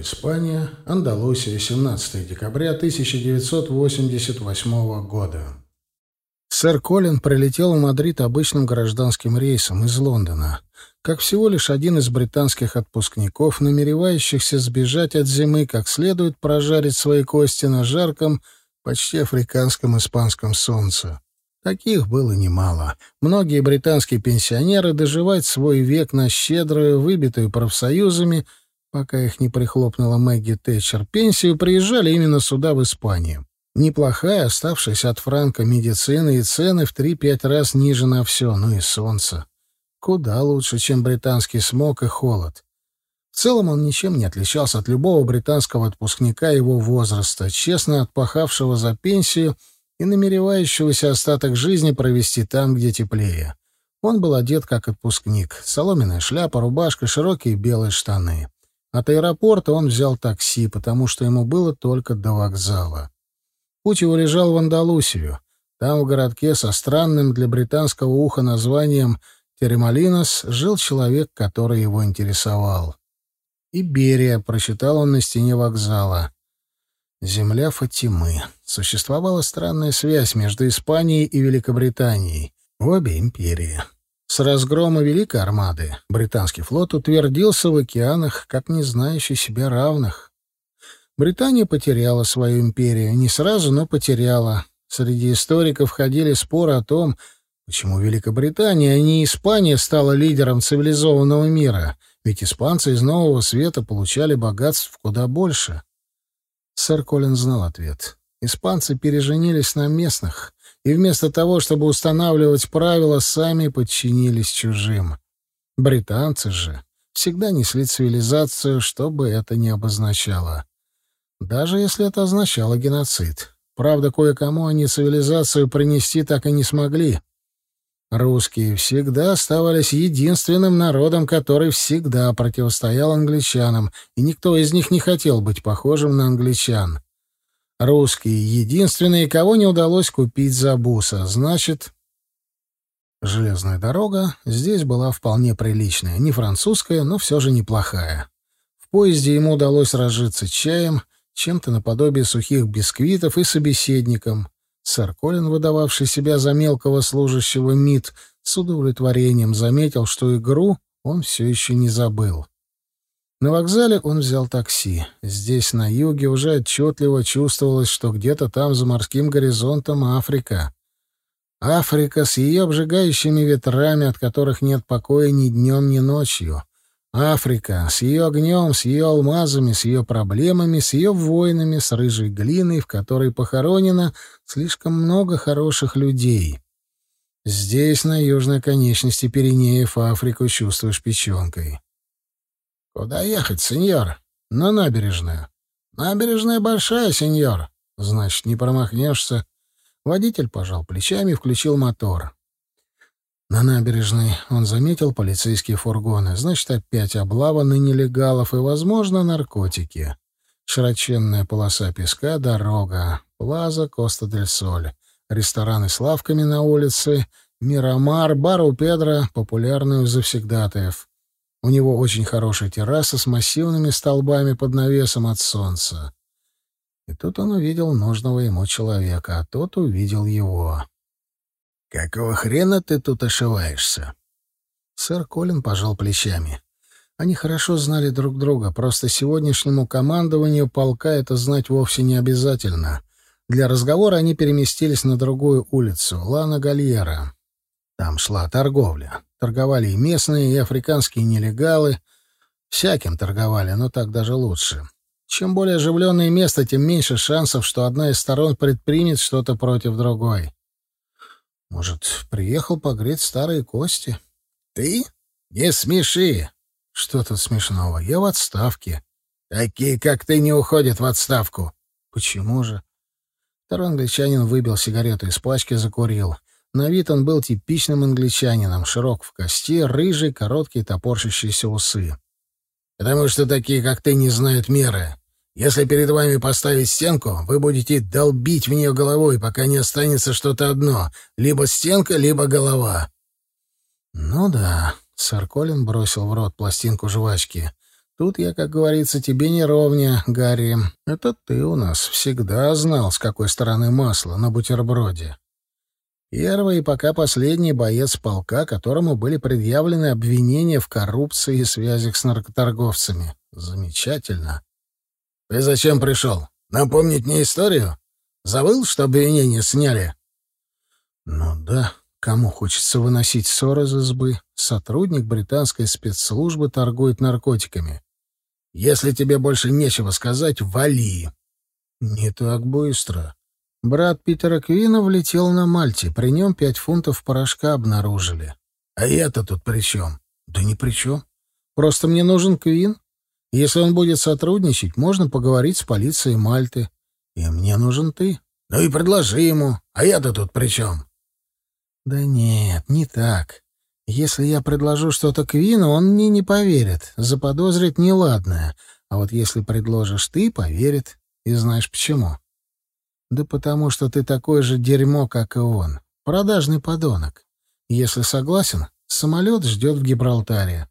Испания, Андалусия, 17 декабря 1988 года. Сэр Колин прилетел в Мадрид обычным гражданским рейсом из Лондона, как всего лишь один из британских отпускников, намеревающихся сбежать от зимы, как следует прожарить свои кости на жарком, почти африканском испанском солнце. Таких было немало. Многие британские пенсионеры доживать свой век на щедрую, выбитую профсоюзами – пока их не прихлопнула Мэгги Тэтчер, пенсию приезжали именно сюда, в Испанию. Неплохая, оставшаяся от Франка медицина и цены в три-пять раз ниже на все, ну и солнце. Куда лучше, чем британский смог и холод. В целом он ничем не отличался от любого британского отпускника его возраста, честно отпахавшего за пенсию и намеревающегося остаток жизни провести там, где теплее. Он был одет как отпускник. Соломенная шляпа, рубашка, широкие белые штаны. От аэропорта он взял такси, потому что ему было только до вокзала. Путь его лежал в Андалусию. Там, в городке со странным для британского уха названием Теремалинос, жил человек, который его интересовал. «Иберия», — прочитал он на стене вокзала. «Земля Фатимы». Существовала странная связь между Испанией и Великобританией. Обе империи. С разгрома Великой Армады британский флот утвердился в океанах, как не знающий себе равных. Британия потеряла свою империю. Не сразу, но потеряла. Среди историков ходили споры о том, почему Великобритания, а не Испания стала лидером цивилизованного мира, ведь испанцы из Нового Света получали богатств куда больше. Сэр Колин знал ответ. Испанцы переженились на местных, и вместо того, чтобы устанавливать правила, сами подчинились чужим. Британцы же всегда несли цивилизацию, что бы это ни обозначало. Даже если это означало геноцид. Правда, кое-кому они цивилизацию принести так и не смогли. Русские всегда оставались единственным народом, который всегда противостоял англичанам, и никто из них не хотел быть похожим на англичан. Русские — единственные, кого не удалось купить за буса. Значит, железная дорога здесь была вполне приличная. Не французская, но все же неплохая. В поезде ему удалось разжиться чаем, чем-то наподобие сухих бисквитов и собеседником. Сэр Колин, выдававший себя за мелкого служащего МИД, с удовлетворением заметил, что игру он все еще не забыл. На вокзале он взял такси. Здесь, на юге, уже отчетливо чувствовалось, что где-то там, за морским горизонтом, Африка. Африка с ее обжигающими ветрами, от которых нет покоя ни днем, ни ночью. Африка с ее огнем, с ее алмазами, с ее проблемами, с ее войнами, с рыжей глиной, в которой похоронено слишком много хороших людей. Здесь, на южной конечности Пиренеев, Африку чувствуешь печенкой. «Куда ехать, сеньор?» «На набережную». «Набережная большая, сеньор». «Значит, не промахнешься». Водитель пожал плечами и включил мотор. На набережной он заметил полицейские фургоны. Значит, опять облава на нелегалов и, возможно, наркотики. Широченная полоса песка, дорога, плаза Коста-дель-Соль, рестораны с лавками на улице, Мирамар, бар у Педро, популярный у завсегдатаев. У него очень хорошая терраса с массивными столбами под навесом от солнца. И тут он увидел нужного ему человека, а тот увидел его. «Какого хрена ты тут ошиваешься?» Сэр Колин пожал плечами. Они хорошо знали друг друга, просто сегодняшнему командованию полка это знать вовсе не обязательно. Для разговора они переместились на другую улицу, Лана Гальера. Там шла торговля. Торговали и местные, и африканские нелегалы. Всяким торговали, но так даже лучше. Чем более оживленное место, тем меньше шансов, что одна из сторон предпримет что-то против другой. Может, приехал погреть старые кости? Ты? Не смеши. Что тут смешного? Я в отставке. Такие, как ты, не уходят в отставку. Почему же? Второй англичанин выбил сигарету из пачки, закурил. На вид он был типичным англичанином, широк в кости, рыжий, короткие топорщащиеся усы. «Потому что такие, как ты, не знают меры. Если перед вами поставить стенку, вы будете долбить в нее головой, пока не останется что-то одно — либо стенка, либо голова». «Ну да», — сэр Колин бросил в рот пластинку жвачки. Тут я, как говорится, тебе не ровня, Гарри. Это ты у нас всегда знал, с какой стороны масло на бутерброде. Первый и пока последний боец полка, которому были предъявлены обвинения в коррупции и связях с наркоторговцами. Замечательно. Ты зачем пришел? Напомнить мне историю? Забыл, что обвинения сняли? Ну да, кому хочется выносить ссоры из избы? Сотрудник британской спецслужбы торгует наркотиками. Если тебе больше нечего сказать, вали. Не так быстро. Брат Питера Квина влетел на Мальте. При нем пять фунтов порошка обнаружили. А я-то тут при чем? Да ни при чем. Просто мне нужен Квин. Если он будет сотрудничать, можно поговорить с полицией Мальты. И мне нужен ты. Ну и предложи ему. А я-то тут при чем? Да нет, не так. Если я предложу что-то Квину, он мне не поверит, заподозрит неладное. А вот если предложишь ты, поверит. И знаешь почему? Да потому что ты такое же дерьмо, как и он. Продажный подонок. Если согласен, самолет ждет в Гибралтаре.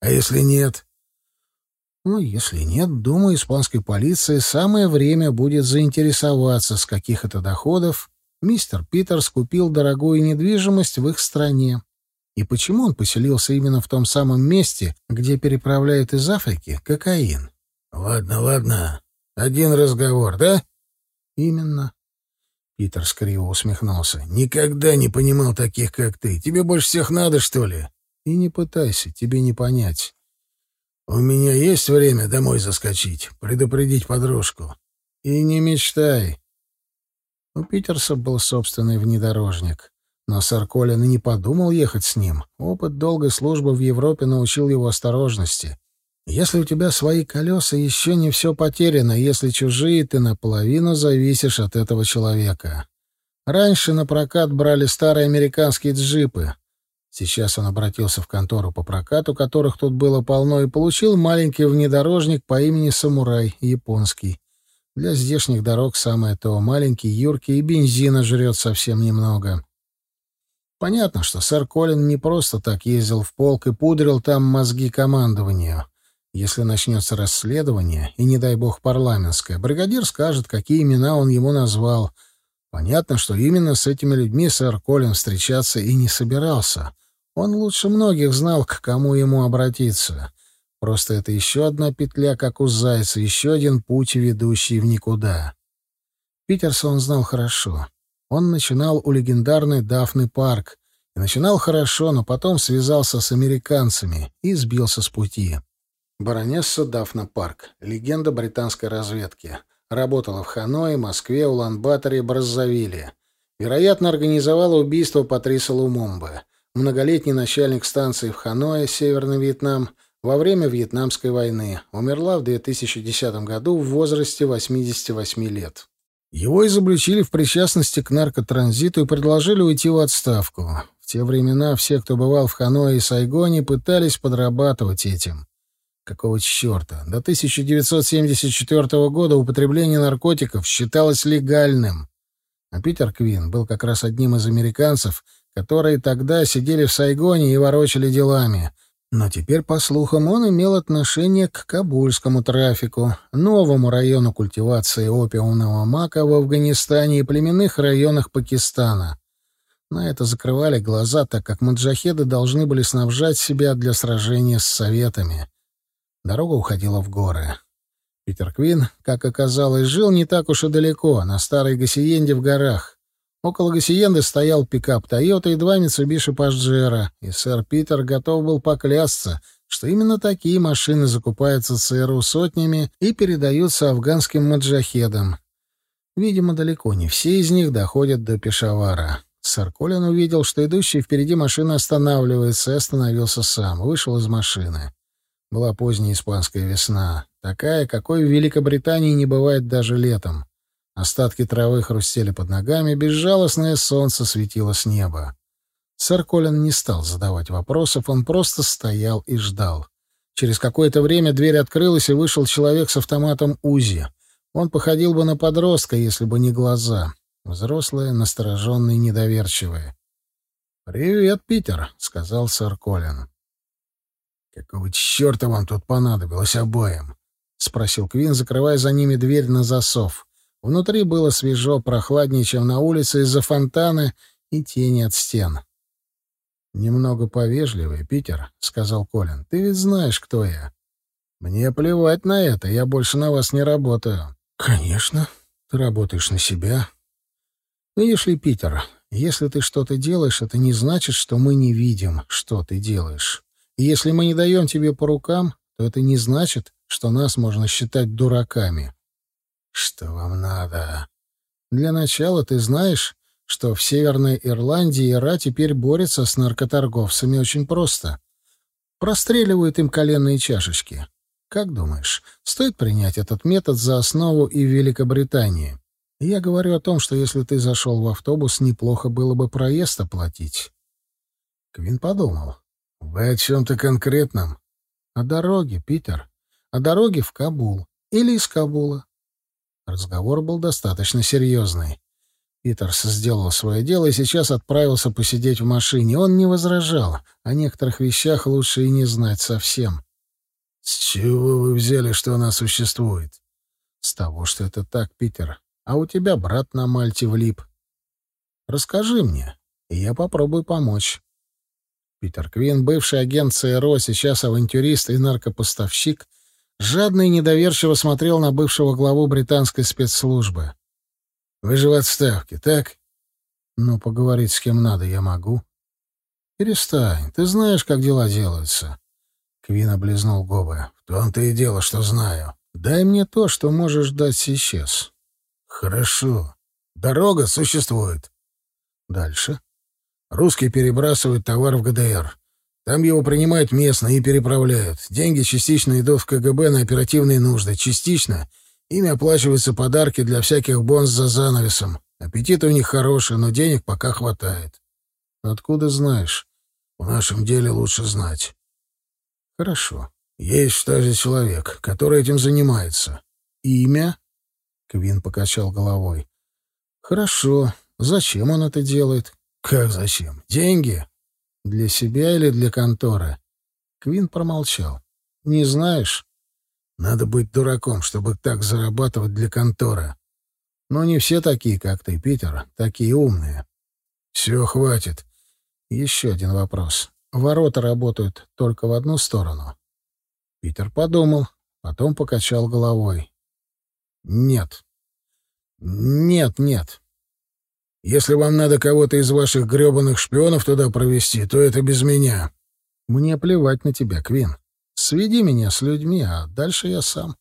А если нет? Ну, если нет, думаю, испанской полиции самое время будет заинтересоваться, с каких это доходов мистер Питерс купил дорогую недвижимость в их стране. И почему он поселился именно в том самом месте, где переправляют из Африки кокаин? Ладно, ладно. Один разговор, да? Именно. Питер скриво усмехнулся. Никогда не понимал таких, как ты. Тебе больше всех надо, что ли? И не пытайся, тебе не понять. У меня есть время домой заскочить, предупредить подружку. И не мечтай. У Питерса был собственный внедорожник. Но сэр Колин и не подумал ехать с ним. Опыт долгой службы в Европе научил его осторожности. Если у тебя свои колеса, еще не все потеряно. Если чужие, ты наполовину зависишь от этого человека. Раньше на прокат брали старые американские джипы. Сейчас он обратился в контору по прокату, которых тут было полно, и получил маленький внедорожник по имени «Самурай», японский. Для здешних дорог самое то маленький, юркий, и бензина жрет совсем немного. Понятно, что сэр Колин не просто так ездил в полк и пудрил там мозги командованию. Если начнется расследование, и, не дай бог, парламентское, бригадир скажет, какие имена он ему назвал. Понятно, что именно с этими людьми сэр Колин встречаться и не собирался. Он лучше многих знал, к кому ему обратиться. Просто это еще одна петля, как у зайца, еще один путь, ведущий в никуда. Питерсон знал хорошо. Он начинал у легендарной Дафны Парк. И начинал хорошо, но потом связался с американцами и сбился с пути. Баронесса Дафна Парк. Легенда британской разведки. Работала в Ханое, Москве, Улан-Баторе Браззавиле. Вероятно, организовала убийство Патриса Лумумбы. Многолетний начальник станции в Ханое, Северный Вьетнам, во время Вьетнамской войны. Умерла в 2010 году в возрасте 88 лет. Его изобличили в причастности к наркотранзиту и предложили уйти в отставку. В те времена все, кто бывал в Ханое и Сайгоне, пытались подрабатывать этим. Какого черта? До 1974 года употребление наркотиков считалось легальным. А Питер Квин был как раз одним из американцев, которые тогда сидели в Сайгоне и ворочали делами — но теперь, по слухам, он имел отношение к кабульскому трафику, новому району культивации опиумного мака в Афганистане и племенных районах Пакистана. На это закрывали глаза, так как маджахеды должны были снабжать себя для сражения с советами. Дорога уходила в горы. Питер Квин, как оказалось, жил не так уж и далеко, на старой Гассиенде в горах. Около Гассиенды стоял пикап «Тойота» и два «Митсубиши Пажджера», и сэр Питер готов был поклясться, что именно такие машины закупаются ЦРУ сотнями и передаются афганским маджахедам. Видимо, далеко не все из них доходят до Пешавара. Сэр Колин увидел, что идущий впереди машина останавливается, и остановился сам, вышел из машины. Была поздняя испанская весна, такая, какой в Великобритании не бывает даже летом. Остатки травы хрустели под ногами, безжалостное солнце светило с неба. Сэр Колин не стал задавать вопросов, он просто стоял и ждал. Через какое-то время дверь открылась, и вышел человек с автоматом УЗИ. Он походил бы на подростка, если бы не глаза. Взрослые, настороженные, недоверчивые. «Привет, Питер», — сказал сэр Колин. «Какого черта вам тут понадобилось обоим?» — спросил Квин, закрывая за ними дверь на засов. Внутри было свежо, прохладнее, чем на улице из-за фонтана и тени от стен. «Немного повежливый, Питер», — сказал Колин. «Ты ведь знаешь, кто я». «Мне плевать на это, я больше на вас не работаю». «Конечно, ты работаешь на себя». «Видишь ли, Питер, если ты что-то делаешь, это не значит, что мы не видим, что ты делаешь. И если мы не даем тебе по рукам, то это не значит, что нас можно считать дураками». «Что вам надо?» «Для начала ты знаешь, что в Северной Ирландии Ира теперь борется с наркоторговцами очень просто. Простреливают им коленные чашечки. Как думаешь, стоит принять этот метод за основу и в Великобритании? Я говорю о том, что если ты зашел в автобус, неплохо было бы проезд оплатить. Квин подумал. «Вы о чем-то конкретном?» «О дороге, Питер. О дороге в Кабул. Или из Кабула». Разговор был достаточно серьезный. Питерс сделал свое дело и сейчас отправился посидеть в машине. Он не возражал. О некоторых вещах лучше и не знать совсем. «С чего вы взяли, что она существует?» «С того, что это так, Питер. А у тебя брат на Мальте влип. Расскажи мне, и я попробую помочь». Питер Квин, бывший агент ЦРО, сейчас авантюрист и наркопоставщик, жадно и недоверчиво смотрел на бывшего главу британской спецслужбы. Вы же в отставке, так? Ну, поговорить с кем надо я могу. Перестань, ты знаешь, как дела делаются. Квин облизнул губы. В том-то и дело, что знаю. Дай мне то, что можешь дать сейчас. Хорошо. Дорога существует. Дальше. Русские перебрасывают товар в ГДР. Там его принимают местные и переправляют. Деньги частично идут в КГБ на оперативные нужды, частично Ими оплачиваются подарки для всяких бонс за занавесом. Аппетит у них хороший, но денег пока хватает. Откуда знаешь? В нашем деле лучше знать. Хорошо. Есть штазе человек, который этим занимается. Имя? Квин покачал головой. Хорошо. Зачем он это делает? Как зачем? Деньги? Для себя или для конторы? Квин промолчал. Не знаешь? Надо быть дураком, чтобы так зарабатывать для конторы. Но не все такие, как ты, Питер, такие умные. Все, хватит. Еще один вопрос. Ворота работают только в одну сторону. Питер подумал, потом покачал головой. Нет. Нет, нет. Если вам надо кого-то из ваших гребаных шпионов туда провести, то это без меня. Мне плевать на тебя, Квин. Сведи меня с людьми, а дальше я сам.